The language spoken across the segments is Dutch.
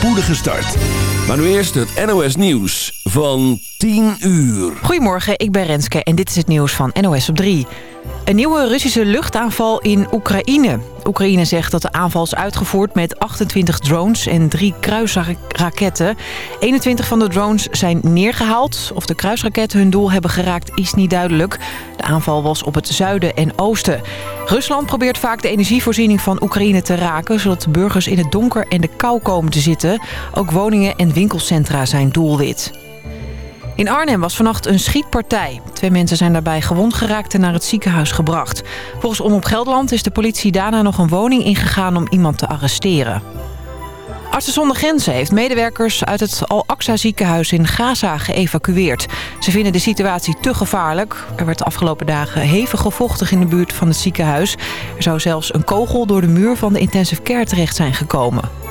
spoedige start. Maar nu eerst het NOS Nieuws van 10 uur. Goedemorgen, ik ben Renske en dit is het nieuws van NOS op 3. Een nieuwe Russische luchtaanval in Oekraïne. Oekraïne zegt dat de aanval is uitgevoerd met 28 drones en drie kruisraketten. 21 van de drones zijn neergehaald. Of de kruisraketten hun doel hebben geraakt is niet duidelijk. De aanval was op het zuiden en oosten. Rusland probeert vaak de energievoorziening van Oekraïne te raken... zodat de burgers in het donker en de kou komen te zitten. Ook woningen en winkelcentra zijn doelwit. In Arnhem was vannacht een schietpartij. Twee mensen zijn daarbij gewond geraakt en naar het ziekenhuis gebracht. Volgens Omroep Gelderland is de politie daarna nog een woning ingegaan om iemand te arresteren. Artsen zonder Grenzen heeft medewerkers uit het Al-Aqsa ziekenhuis in Gaza geëvacueerd. Ze vinden de situatie te gevaarlijk. Er werd de afgelopen dagen hevig gevochtig in de buurt van het ziekenhuis. Er zou zelfs een kogel door de muur van de intensive care terecht zijn gekomen.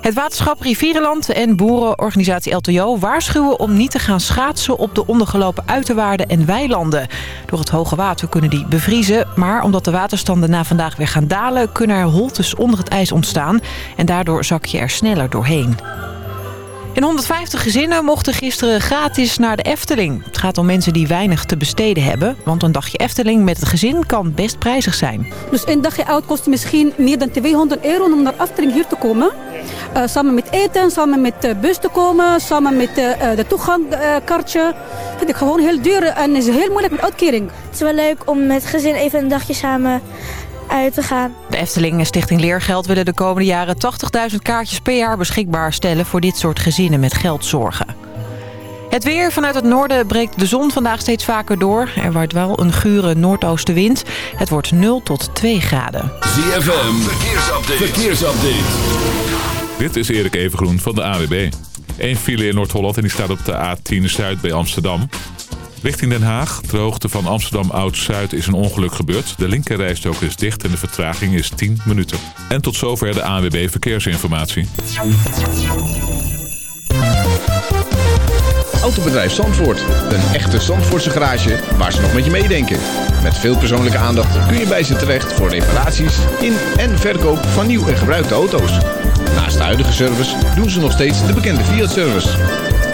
Het waterschap Rivierenland en boerenorganisatie LTO waarschuwen om niet te gaan schaatsen op de ondergelopen uiterwaarden en weilanden. Door het hoge water kunnen die bevriezen, maar omdat de waterstanden na vandaag weer gaan dalen, kunnen er holtes onder het ijs ontstaan en daardoor zak je er sneller doorheen. En 150 gezinnen mochten gisteren gratis naar de Efteling. Het gaat om mensen die weinig te besteden hebben. Want een dagje Efteling met het gezin kan best prijzig zijn. Dus een dagje oud kost misschien meer dan 200 euro om naar Efteling hier te komen. Uh, samen met eten, samen met de bus te komen, samen met uh, de toegangkaartje. vind ik gewoon heel duur en is heel moeilijk met uitkering. Het is wel leuk om met het gezin even een dagje samen uit te gaan. De Efteling en Stichting Leergeld willen de komende jaren 80.000 kaartjes per jaar beschikbaar stellen voor dit soort gezinnen met geldzorgen. Het weer vanuit het noorden breekt de zon vandaag steeds vaker door. Er waait wel een gure noordoostenwind. Het wordt 0 tot 2 graden. ZFM, verkeersupdate. verkeersupdate. Dit is Erik Evengroen van de AWB. Eén file in Noord-Holland en die staat op de A10 Zuid bij Amsterdam. Richting Den Haag, ter hoogte van Amsterdam Oud-Zuid, is een ongeluk gebeurd. De linkerrijstok is dicht en de vertraging is 10 minuten. En tot zover de ANWB Verkeersinformatie. Autobedrijf Zandvoort. Een echte Zandvoortse garage waar ze nog met je meedenken. Met veel persoonlijke aandacht kun je bij ze terecht voor reparaties in en verkoop van nieuw en gebruikte auto's. Naast de huidige service doen ze nog steeds de bekende Fiat-service.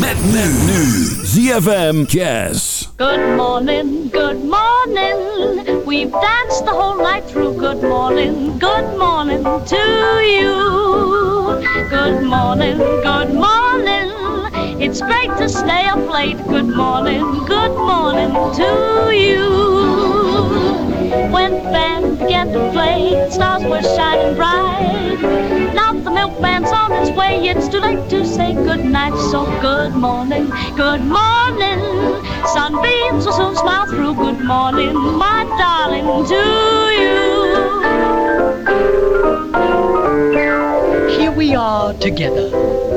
Met men nu. ZFM Jazz. Good morning, good morning. We've danced the whole night through. Good morning, good morning to you. Good morning, good morning. It's great to stay up late. Good morning, good morning to you. When band began to play, stars were shining bright. Now the milkman's on his way, it's too late to say goodnight. So good morning, good morning. Sunbeams will soon smile through. Good morning, my darling, to you. Here we are together,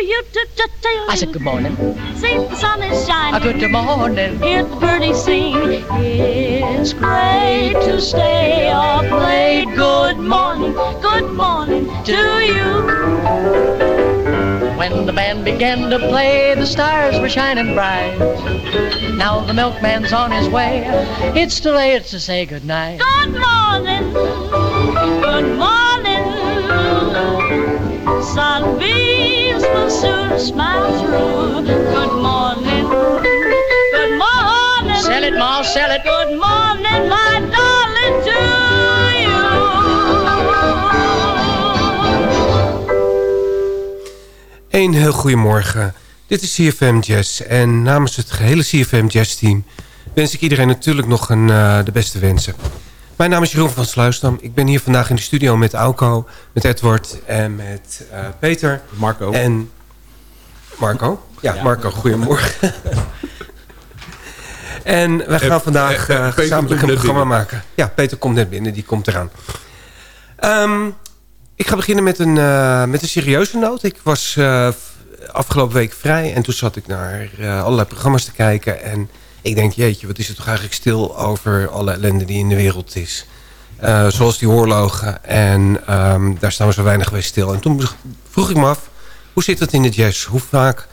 You do I said good morning. See the sun is shining. A good morning. Hear the birdies sing. It's great to stay up late. Good morning. Good morning to you. When the band began to play, the stars were shining bright. Now the milkman's on his way. It's too late to say goodnight. Good morning. Good morning. Sunbeams will soon smile through. Good morning. Good morning. Sell it, Ma, sell it. Good morning, my darling, to you. Een heel goedemorgen. Dit is CFM Jazz en namens het gehele CFM Jazz team... wens ik iedereen natuurlijk nog een, eh, de beste wensen. Mijn naam is Jeroen van Sluisdam. Ik ben hier vandaag in de studio met Auko, met Edward en met uh, Peter. Marco. En Marco? Ja, Marco, goedemorgen. en we gaan En- vandaag eh, Peter gezamenlijk een programma binnen. maken. Ja, Peter komt net binnen, die komt eraan. Ehm, ik ga beginnen met een, eh, met een serieuze noot. Ik was eh, afgelopen week vrij en toen zat ik naar eh, allerlei programma's te kijken. En ik denk, jeetje, wat is het toch eigenlijk stil over alle ellende die in de wereld is. Eh, zoals die oorlogen. En ehm, daar staan we zo weinig bij stil. En toen vroeg ik me af, hoe zit dat in de jazz? Hoe vaak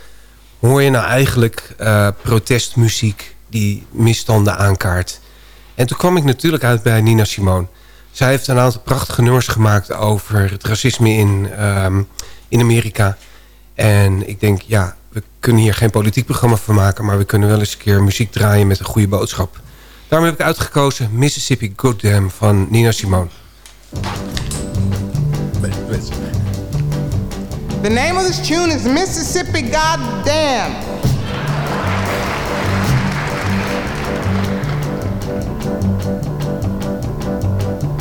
hoor je nou eigenlijk eh, protestmuziek die misstanden aankaart? En toen kwam ik natuurlijk uit bij Nina Simone. Zij heeft een aantal prachtige nummers gemaakt over het racisme in, ehm, in Amerika. En ik denk, ja, we kunnen hier geen politiek programma van maken... maar we kunnen wel eens een keer muziek draaien met een goede boodschap. Daarom heb ik uitgekozen Mississippi Goddamn van Nina Simone. The name of this tune is Mississippi Goddamn.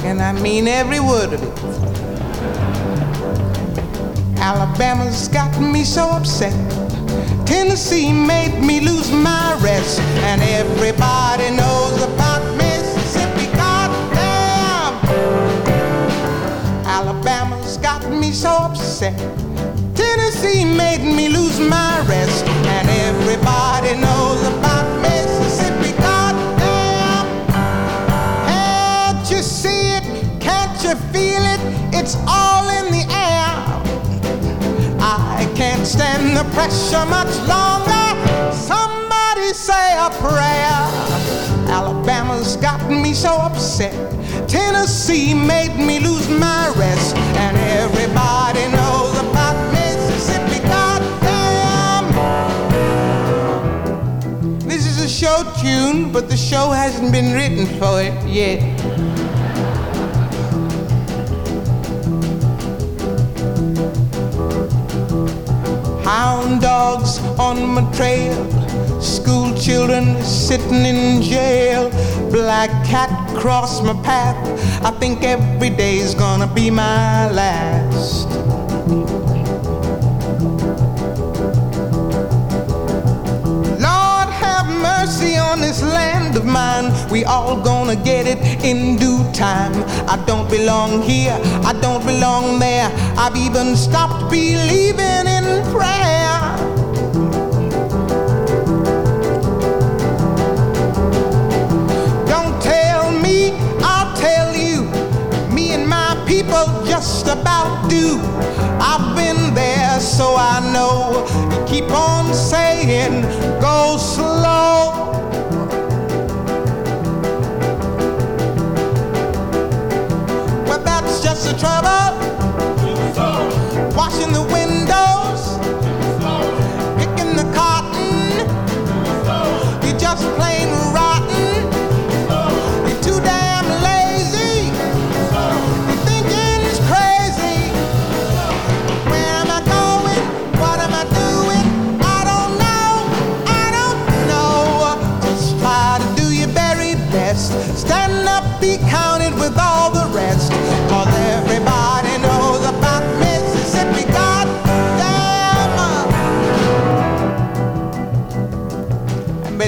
And I mean every word of it. Alabama's got me so upset. Tennessee made me lose my rest. And everybody knows about Mississippi. Goddamn! Alabama's got me so upset. Tennessee made me lose my rest. And everybody knows about stand the pressure much longer. Somebody say a prayer. Alabama's got me so upset. Tennessee made me lose my rest. And everybody knows about Mississippi. Goddamn! This is a show tune, but the show hasn't been written for it yet. Hound dogs on my trail, school children sitting in jail, black cat cross my path. I think every day's gonna be my last. Mercy on this land of mine. We all gonna get it in due time. I don't belong here, I don't belong there. I've even stopped believing in prayer. Don't tell me, I'll tell you. Me and my people just about do. I've been there, so I know. Keep on saying, go slow. But that's just the trouble. Washing the windows,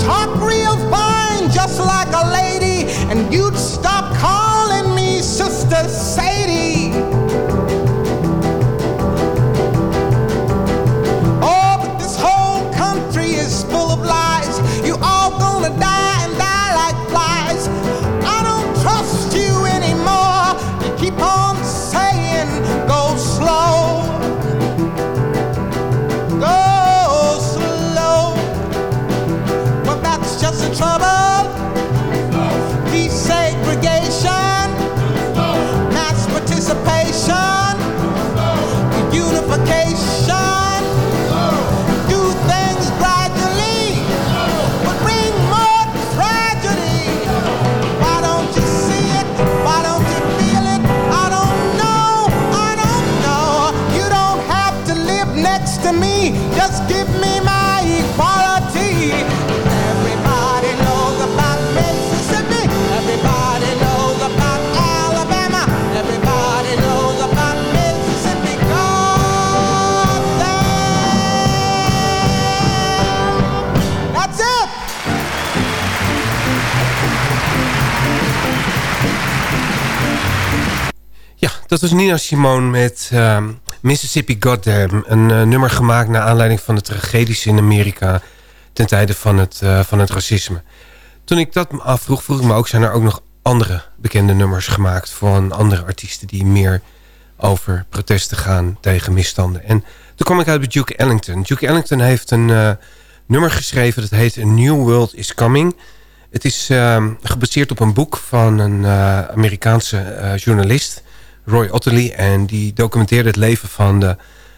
talk real fine, just like a lady. And you'd dat was Nina Simone met ehm, Mississippi Goddamn. Een eh, nummer gemaakt naar aanleiding van de tragedies in Amerika... ten tijde van het, eh, van het racisme. Toen ik dat afvroeg, vroeg ik me ook... zijn er ook nog andere bekende nummers gemaakt... van andere artiesten die meer over protesten gaan tegen misstanden. En toen kwam ik uit bij Duke Ellington. Duke Ellington heeft een eh, nummer geschreven... dat heet A New World is Coming... Het is ehm, gebaseerd op een boek van een Amerikaanse journalist, Roy Otterly. En die documenteerde het leven van de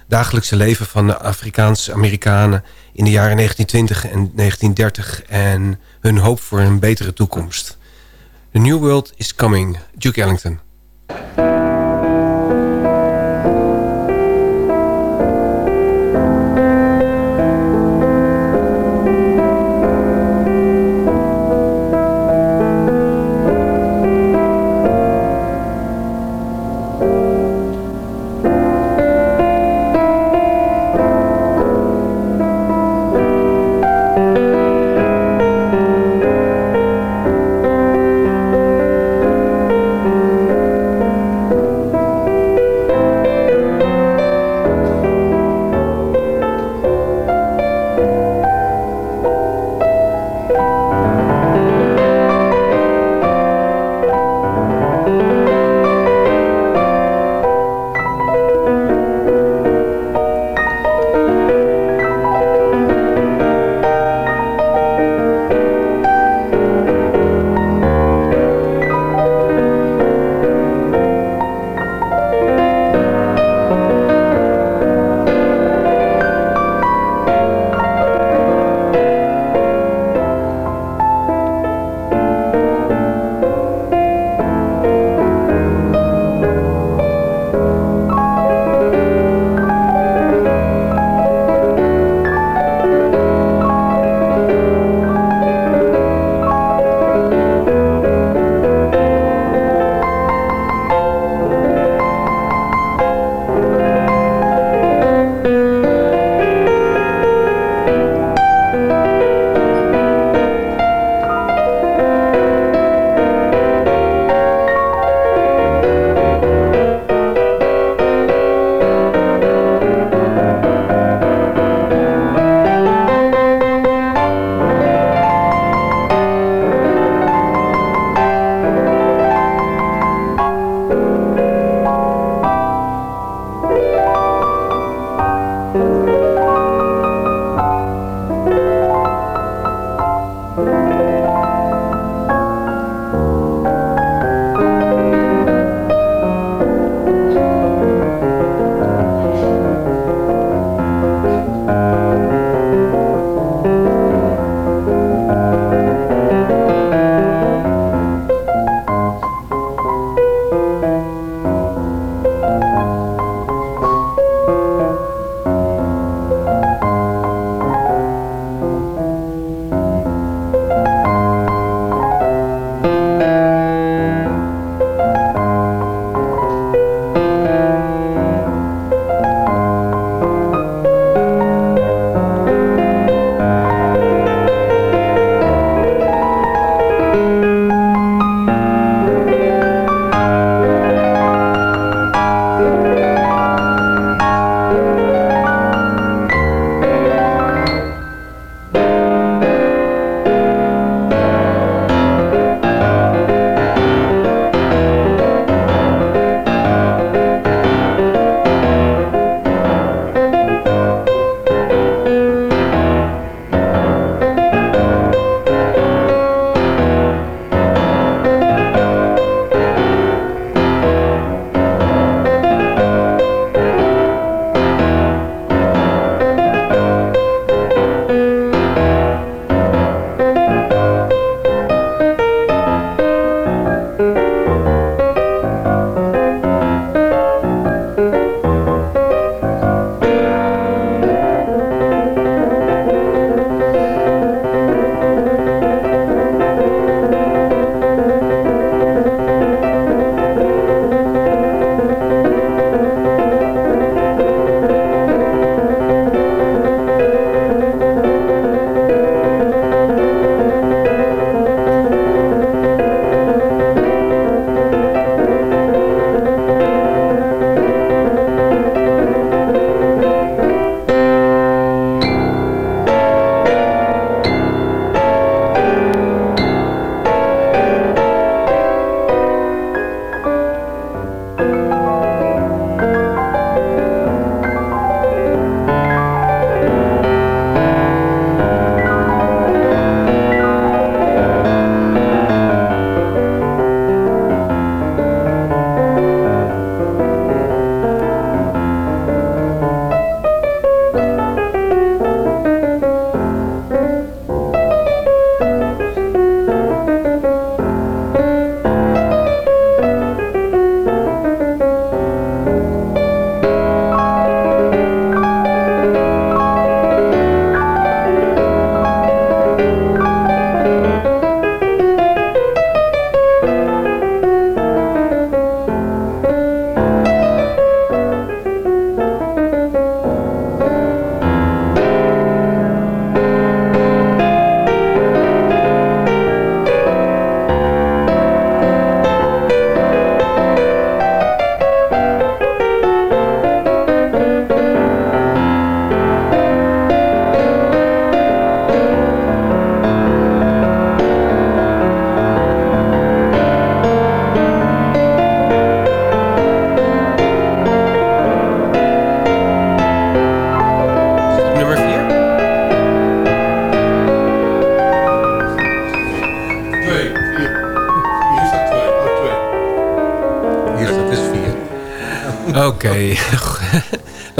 dagelijkse leven van de Afrikaanse Amerikanen in de jaren 1920 en 1930 en hun hoop voor een betere toekomst. The New World is Coming, Duke Ellington.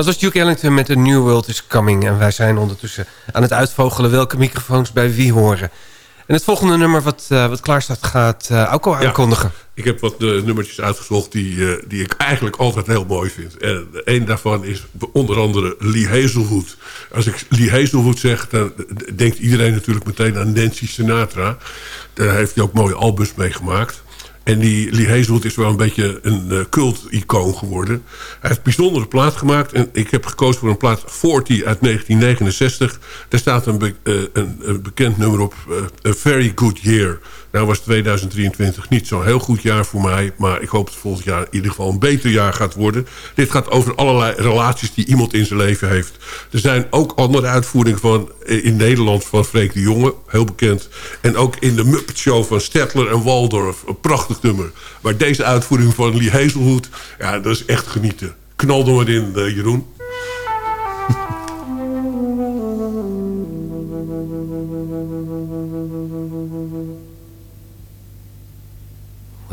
Dat was Duke Ellington met The New World is Coming. En wij zijn ondertussen aan het uitvogelen welke microfoons bij wie horen. En het volgende nummer wat, uh, wat klaar staat gaat uh, Alco aankondigen. Ik heb wat uh, nummertjes uitgezocht die, die ik eigenlijk altijd heel mooi vind. En een daarvan is onder andere Lee Hazelwood. Als ik Lee Hazelwood zeg, dan denkt iedereen natuurlijk meteen aan Nancy Sinatra. Daar heeft hij ook mooie albums mee gemaakt. En die Lee is wel een beetje een uh, cult-icoon geworden. Hij heeft bijzondere plaat gemaakt. En ik heb gekozen voor een plaat 40 uit 1969. Daar staat uh, een, een, bekend nummer op. Uh, A Very Good Year. Nou was 2023 niet zo'n heel goed jaar voor mij. Maar ik hoop dat volgend jaar in ieder geval een beter jaar gaat worden. Dit gaat over allerlei relaties die iemand in zijn leven heeft. Er zijn ook andere uitvoeringen van in Nederland van Freek de Jonge. Heel bekend. En ook in de Muppet Show van Stettler en Waldorf. Een prachtig nummer. Maar deze uitvoering van Lee Hazelwood. Ja, dat is echt genieten. Knal er maar in, uh, Jeroen.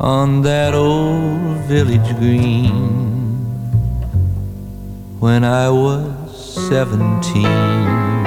on that old village green when I was seventeen.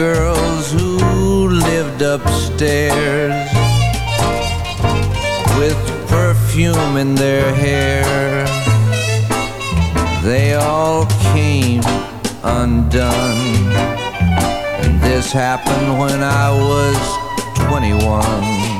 Girls who lived upstairs with perfume in their hair. They all came undone. And this happened when I was 21.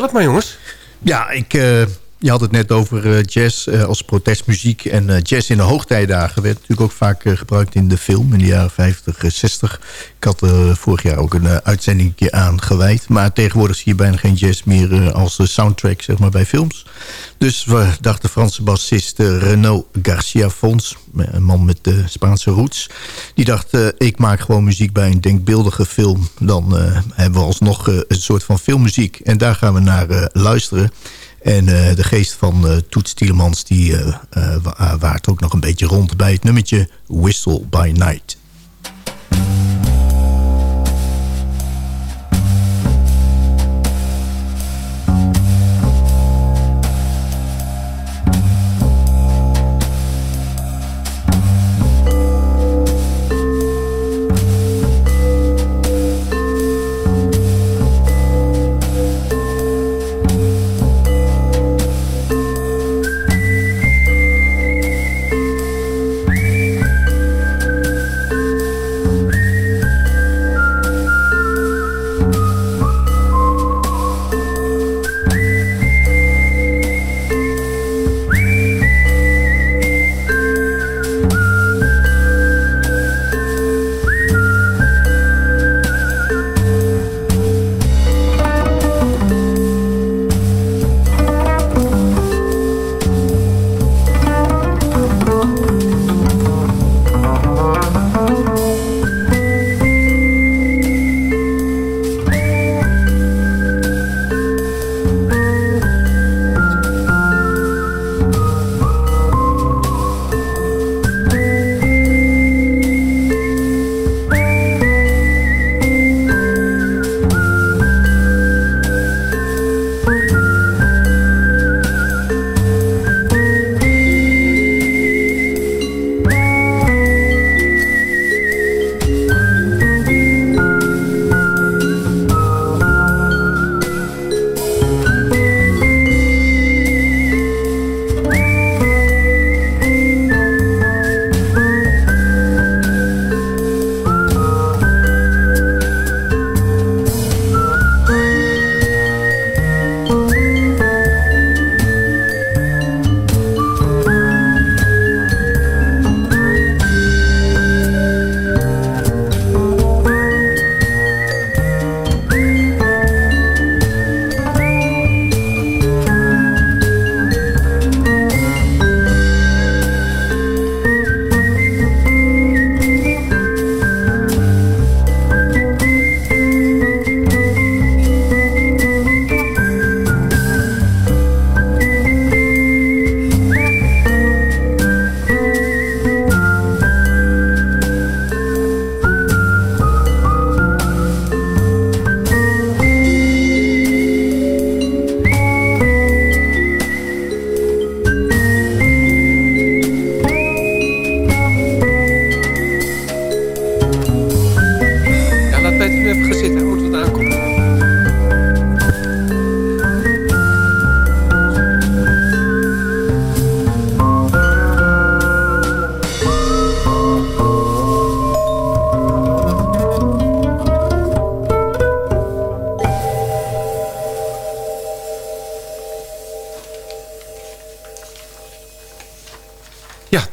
Vertel het maar jongens. Ja, ik, eh, je had het net over eh, jazz eh, als protestmuziek. En eh, jazz in de hoogtijdagen werd natuurlijk ook vaak gebruikt in de film in de jaren 50, eh, 60. Ik had vorig jaar ook een uitzending aan gewijd. Maar tegenwoordig zie je bijna geen jazz meer als soundtrack zeg maar, bij films. Dus we dacht de Franse bassist Renaud Garcia Fons, een man met de Spaanse roots. Die dacht, ik maak gewoon muziek bij een denkbeeldige film. Dan hebben we alsnog een soort van filmmuziek. En daar gaan we naar luisteren. En eh, de geest van eh, Toets Tielemans die eh, waart ook nog een beetje rond bij het nummertje Whistle by Night.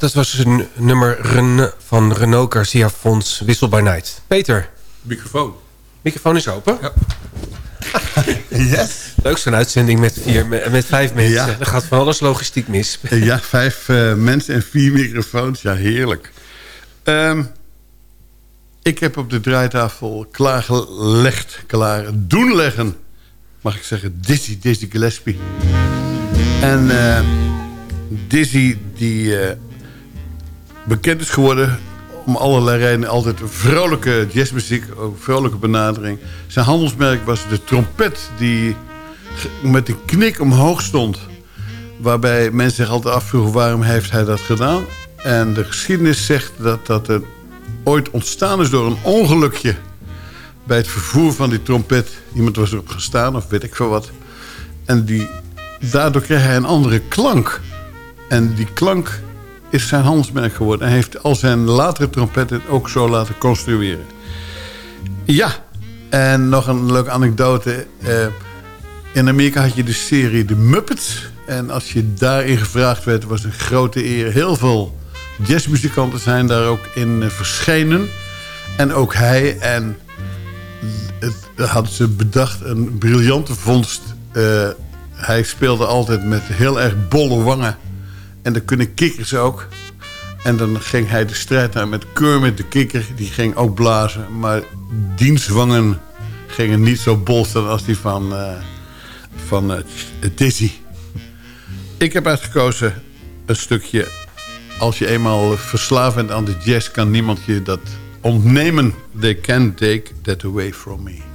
Dat was een nummer Ren van Renault Garcia Fons, Whistle by Night. Peter. Microfoon. Microfoon is open. Ja. Yes. Leuk zo'n uitzending met, vier, met, vijf mensen. Ja. Er gaat van alles logistiek mis. Ja, vijf eh, mensen en vier microfoons. Ja, heerlijk. Ehm, ik heb op de draaitafel klaargelegd, klaar doen leggen. Mag ik zeggen, Dizzy, Dizzy Gillespie. En eh, Dizzy die eh, bekend is geworden om allerlei redenen altijd vrolijke jazzmuziek, ook vrolijke benadering. Zijn handelsmerk was de trompet die met een knik omhoog stond. Waarbij mensen zich altijd afvroegen waarom heeft hij dat gedaan. En de geschiedenis zegt dat dat er ooit ontstaan is door een ongelukje. Bij het vervoer van die trompet. Iemand was erop gestaan of weet ik veel wat. En die, daardoor kreeg hij een andere klank. En die klank is zijn handelsmerk geworden. En heeft al zijn latere trompetten ook zo laten construeren. Ja, en nog een leuke anekdote. Eh, In Amerika had je de serie The Muppets. En als je daarin gevraagd werd, was een grote eer. Heel veel jazzmuzikanten zijn daar ook in eh, verschenen. En ook hij. En het, hadden ze bedacht, een briljante vondst. Eh, hij speelde altijd met heel erg bolle wangen. En dan kunnen kikkers ook. En dan ging hij de strijd aan met Kermit de kikker. Die ging ook blazen. Maar dienswangen gingen niet zo bol staan als die van, uh, van Dizzy. Ik heb uitgekozen een stukje... Als je eenmaal verslaafd bent aan de jazz... kan niemand je dat ontnemen. They can't take that away from me.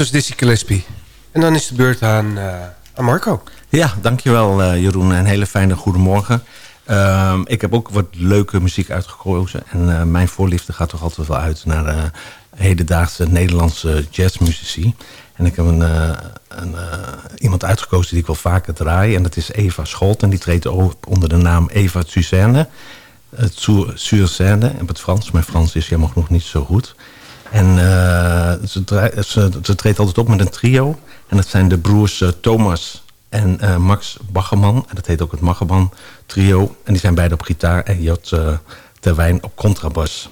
Was Dizzy Gillespie. En dan is de beurt aan, uh, aan Marco. Ja, dankjewel uh, Jeroen. Een hele fijne goedemorgen. Uh, ik heb ook wat leuke muziek uitgekozen. En uh, mijn voorliefde gaat toch altijd wel uit naar de hedendaagse Nederlandse jazzmuzici. En ik heb een, een iemand uitgekozen die ik wel vaker draai. En dat is Eva Scholt. En die treedt op onder de naam Eva Suzanne. Suzanne in het Frans. Mijn Frans is jammer genoeg niet zo goed. En uh, ze, ze, ze, treedt altijd op met een trio. En dat zijn de broers uh, Thomas en uh, Max Baggerman. En dat heet ook het Baggerman trio. En die zijn beide op gitaar en Jot Terwijn op contrabas.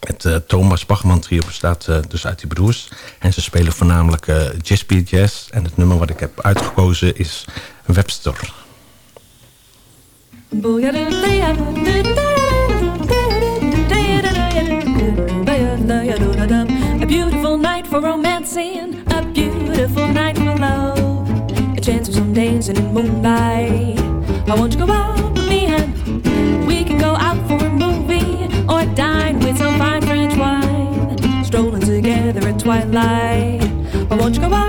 Het Thomas Baggerman trio bestaat dus uit die broers. En ze spelen voornamelijk jazzbeat jazz. En het nummer wat ik heb uitgekozen is Webster. For romancing, a beautiful night for love. A chance of some dancing in moonlight. I want you go out with me and we can go out for a movie or dine with some fine French wine. Strolling together at twilight. I want you go out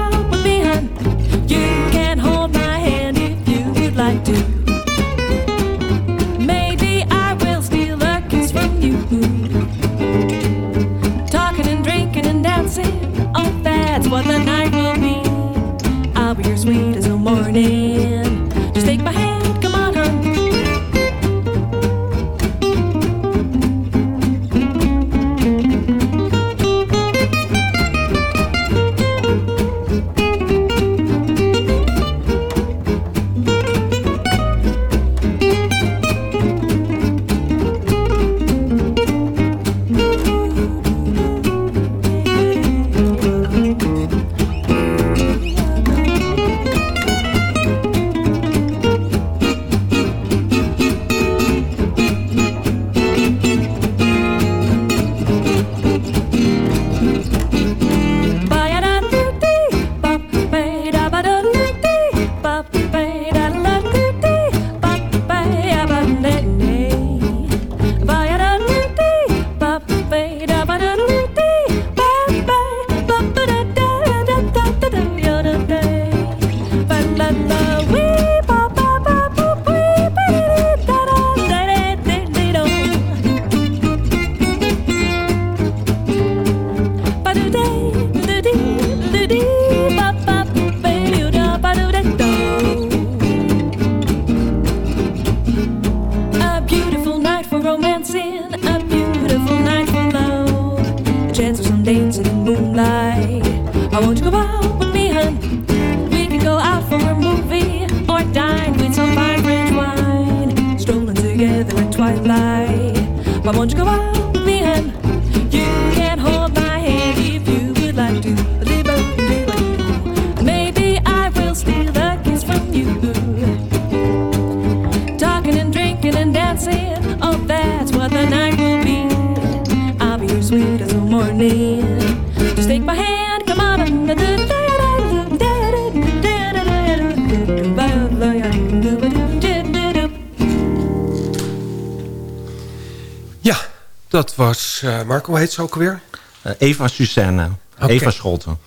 was... eh, Marco, hoe heet ze ook alweer? Eh, Eva Suzanne. Oké. Eva Scholten.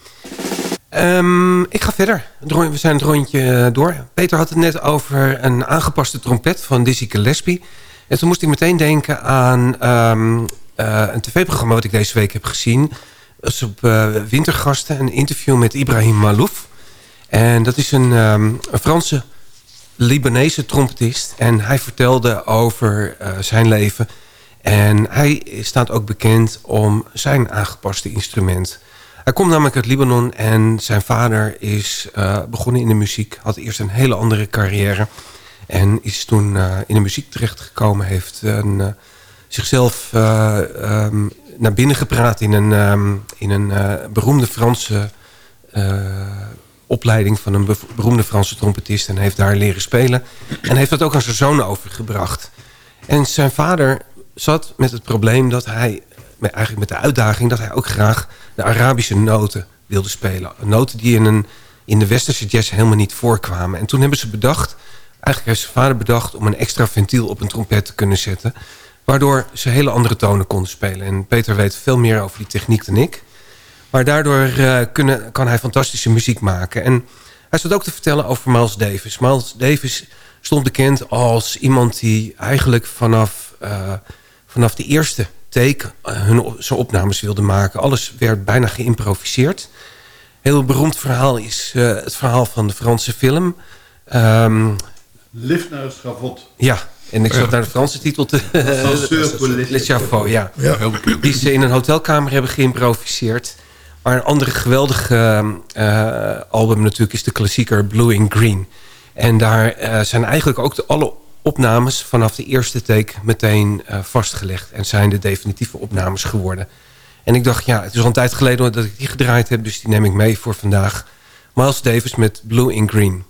Ehm, ik ga verder. We zijn het rondje eh, door. Peter had het net over een aangepaste trompet van Dizzy Gillespie. En toen moest ik meteen denken aan ehm, eh, een tv-programma... wat ik deze week heb gezien. Dat is op Wintergasten, een interview met Ibrahim Malouf. En dat is een, ehm, een Franse Libanese trompetist. En hij vertelde over zijn leven. En hij staat ook bekend om zijn aangepaste instrument. Hij komt namelijk uit Libanon en zijn vader is eh, begonnen in de muziek. Had eerst een hele andere carrière. En is toen eh, in de muziek terechtgekomen. Heeft een, eh, zichzelf eh, ehm, naar binnen gepraat in een, ehm, in een beroemde Franse opleiding van een beroemde Franse trompetist. En heeft daar leren spelen. En heeft dat ook aan zijn zoon overgebracht. En zijn vader zat met het probleem dat hij... met- eigenlijk met de uitdaging dat hij ook graag de Arabische noten wilde spelen. Noten die in, een, in de westerse jazz helemaal niet voorkwamen. En toen hebben ze bedacht... Eigenlijk heeft zijn vader bedacht om een extra ventiel op een trompet te kunnen zetten. Waardoor ze hele andere tonen konden spelen. En Peter weet veel meer over die techniek dan ik. Maar daardoor eh, kunnen, kan hij fantastische muziek maken. En hij zat ook te vertellen over Miles Davis. Miles Davis stond bekend als iemand die eigenlijk vanaf, eh, vanaf de eerste take eh, hun, zijn opnames wilde maken. Alles werd bijna geïmproviseerd. Heel beroemd verhaal is eh, het verhaal van de Franse film. Ehm, Lift naar het schavot. ja, en ik zat naar de Franse titel te... Le Chapeau, ja. Ja. Die ze in een hotelkamer hebben geïmproviseerd. Maar een andere geweldige eh, album natuurlijk is de klassieker Blue in Green. En daar zijn eigenlijk ook de, alle opnames vanaf de eerste take meteen eh, vastgelegd. En zijn de definitieve opnames geworden. En ik dacht, ja, het is al een tijd geleden dat ik die gedraaid heb. Dus die neem ik mee voor vandaag. Miles Davis met Blue in Green.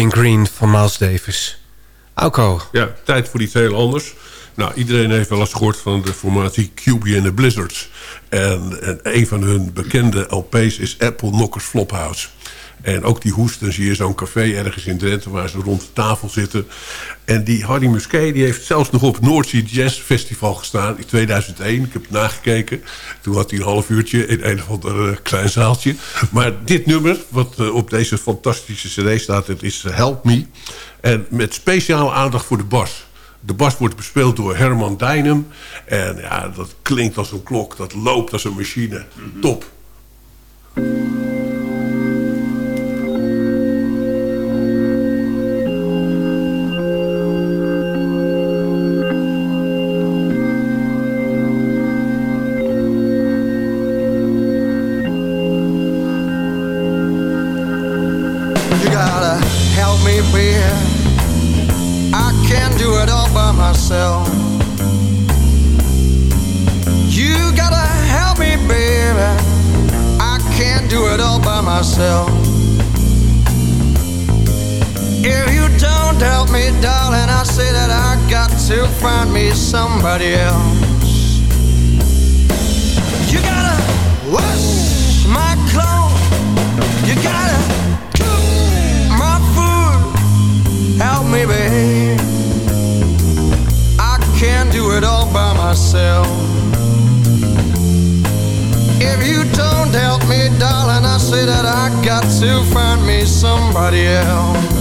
And Green van Miles Davis. Auko. Ja, tijd voor iets heel anders. Nou, iedereen heeft wel eens gehoord van de formatie QB en de Blizzards. En, en een van hun bekende LP's is Apple Knockers Flophouse. En ook die hoest, dan zie je zo'n café ergens in Drenthe... waar ze rond de tafel zitten. En die Hardy Musquet die heeft zelfs nog op het Noordzee Jazz Festival gestaan... in 2001. Ik heb het nagekeken. Toen had hij een half uurtje in een of ander eh, klein zaaltje. Maar dit nummer, wat eh, op deze fantastische cd staat... het is eh, Help Me. En met speciale aandacht voor de bas. De bas wordt bespeeld door Herman Dijnem. En ja, dat klinkt als een klok. Dat loopt als een machine. Top. Gotta help me, babe. I can't do it all by myself. You gotta help me, baby. I can't do it all by myself. If you don't help me, darling, I say that I got to find me somebody else. You gotta wash my clothes. You gotta Babe. I can't do it all by myself. If you don't help me, darling, I say that I got to find me somebody else.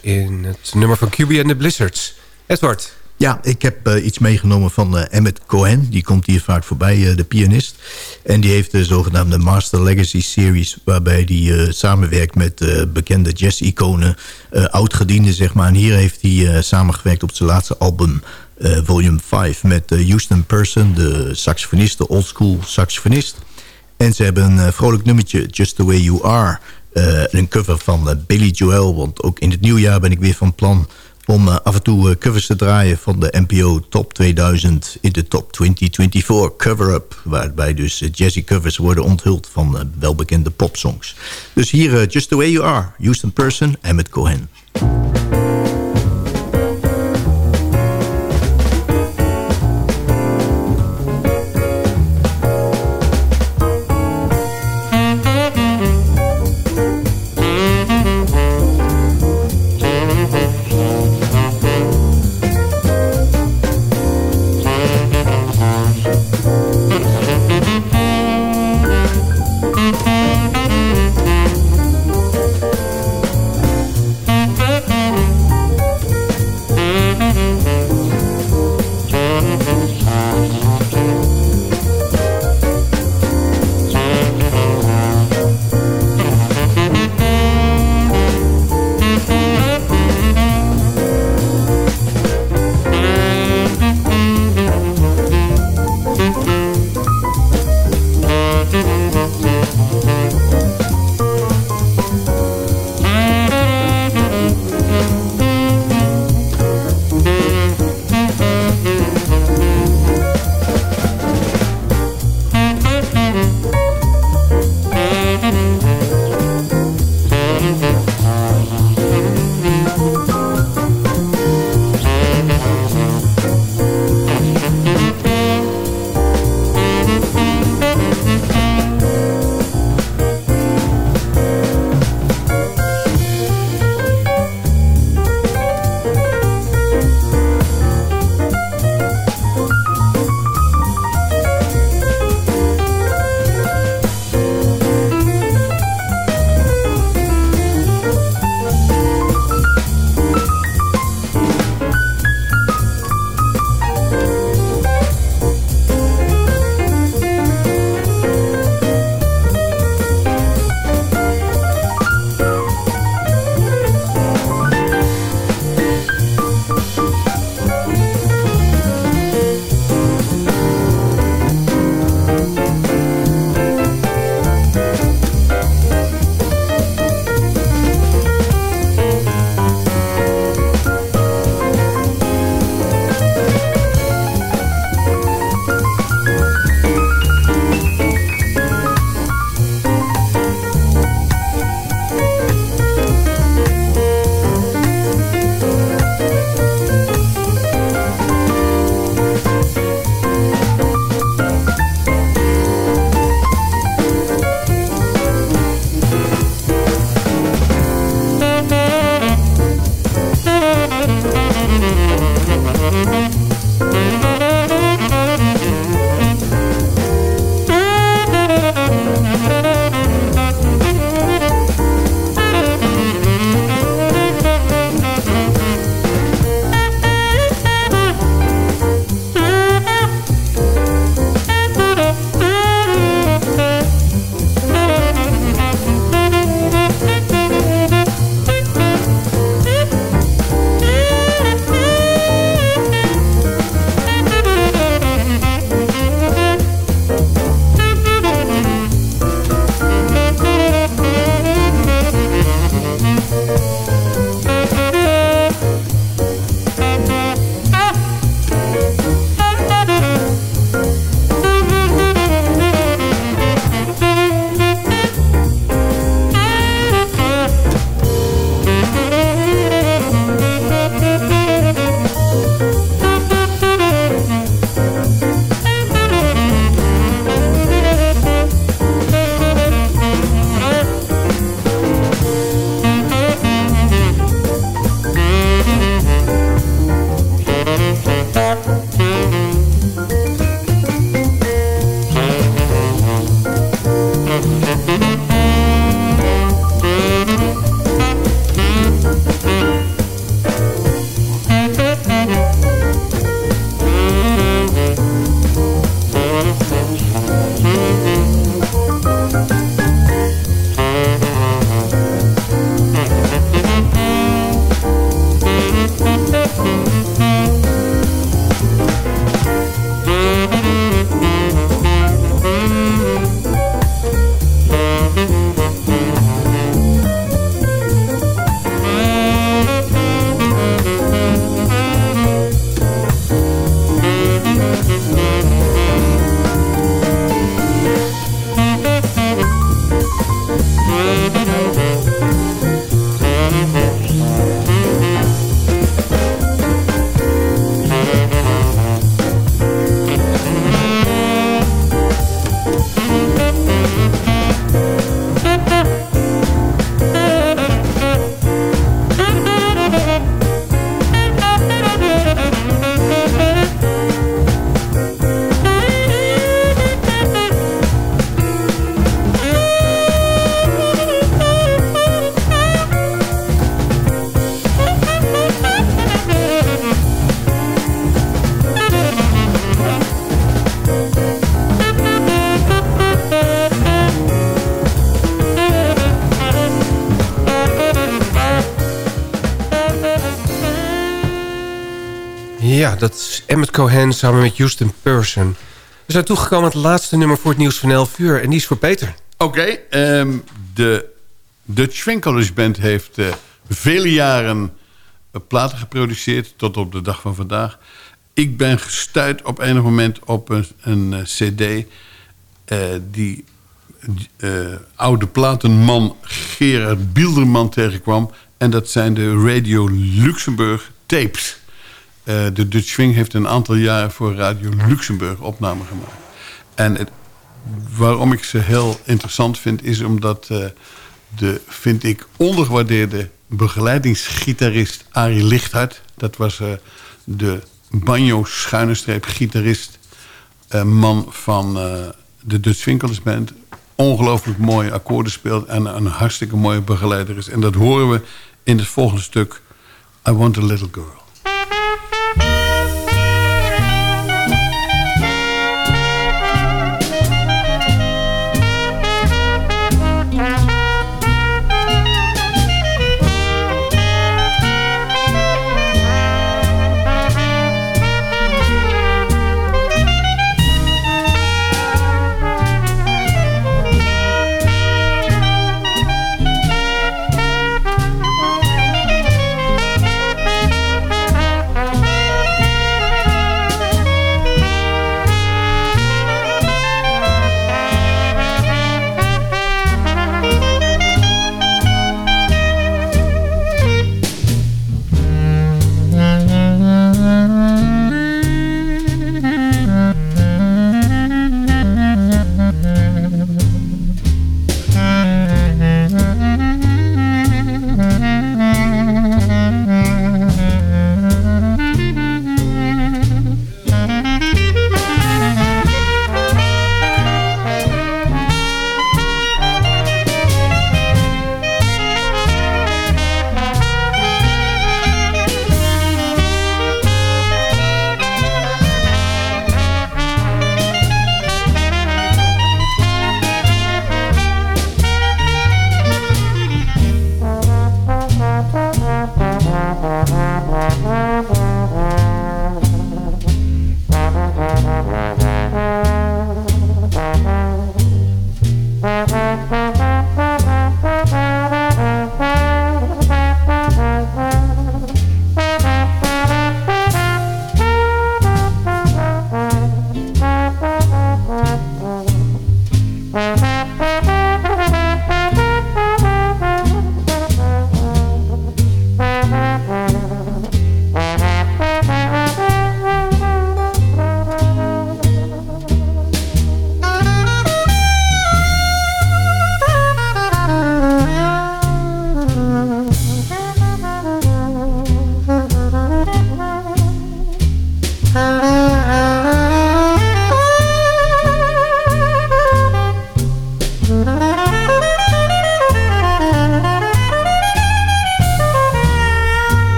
In het nummer van QB en de Blizzards. Edward. Ja, ik heb eh, iets meegenomen van eh, Emmett Cohen. Die komt hier vaak voorbij, eh, de pianist. En die heeft de zogenaamde Master Legacy Series... waarbij hij samenwerkt met bekende jazz-iconen... oudgedienden, zeg maar. En hier heeft hij samengewerkt op zijn laatste album... Volume 5 met Houston Person, de saxofonist, de oldschool saxofonist. En ze hebben een vrolijk nummertje, Just The Way You Are... een cover van Billy Joel, want ook in het nieuwjaar ben ik weer van plan om uh, af en toe covers te draaien van de NPO Top 2000 in de Top 2024 cover-up. Waarbij dus jazzy covers worden onthuld van welbekende popsongs. Dus hier Just The Way You Are, Houston Person en met Cohen. Dat is Emmett Cohen samen met Houston Person. We zijn toegekomen aan het laatste nummer voor het nieuws van 11 uur. En die is voor Peter. Oké, ehm, de Dutch Band heeft eh, vele jaren eh, platen geproduceerd... tot op de dag van vandaag. Ik ben gestuurd op enig moment op een, een eh, cd... die oude platenman Gerard Bielderman tegenkwam. En dat zijn de Radio Luxemburg tapes. Eh, de Dutch Swing heeft een aantal jaren voor Radio Luxemburg opnamen gemaakt. En waarom ik ze heel interessant vind... is omdat eh, de, vind ik, ondergewaardeerde begeleidingsgitarist Arie Lichthart... dat was eh, de banjo-schuine-streep-gitarist... eh, man van de Dutch Swing Band... ongelooflijk mooie akkoorden speelt... en een hartstikke mooie begeleider is. En dat horen we in het volgende stuk... I Want a Little Girl.